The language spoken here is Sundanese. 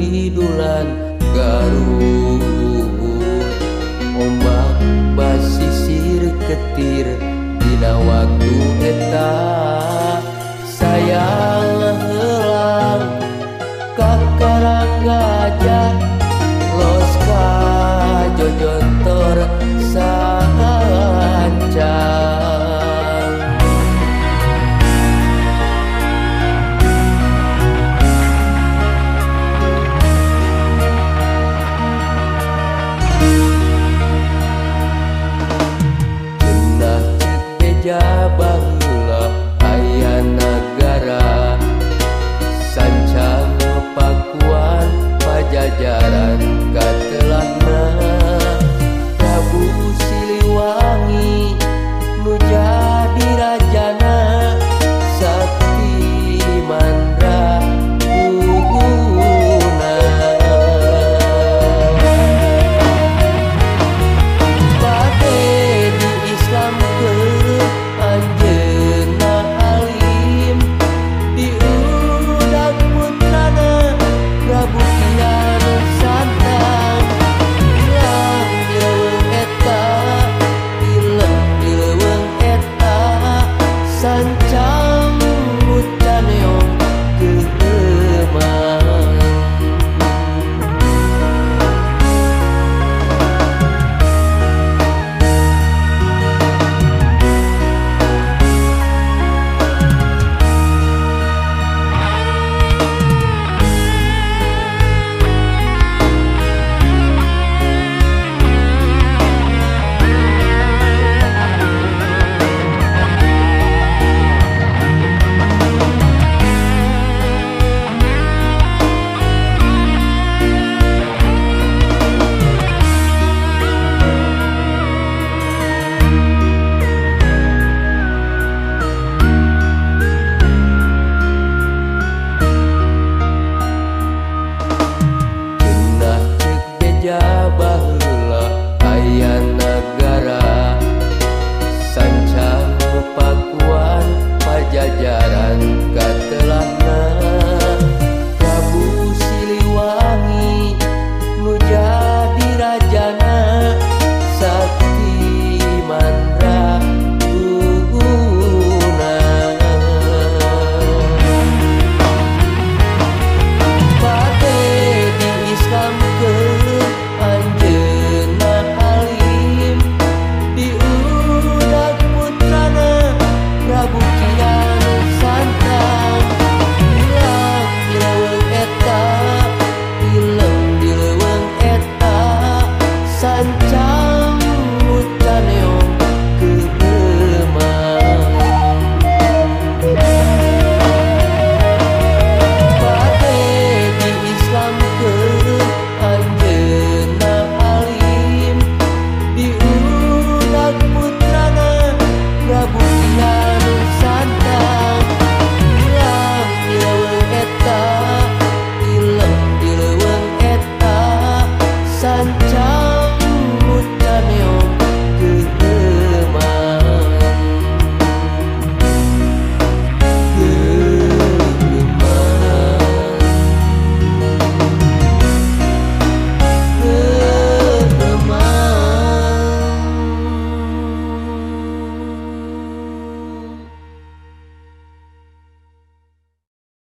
hidulan garuh ombak basisir ketir Dina waktu eta Jabahula aya negara. Sanca Pakuan Pajajaran. sun.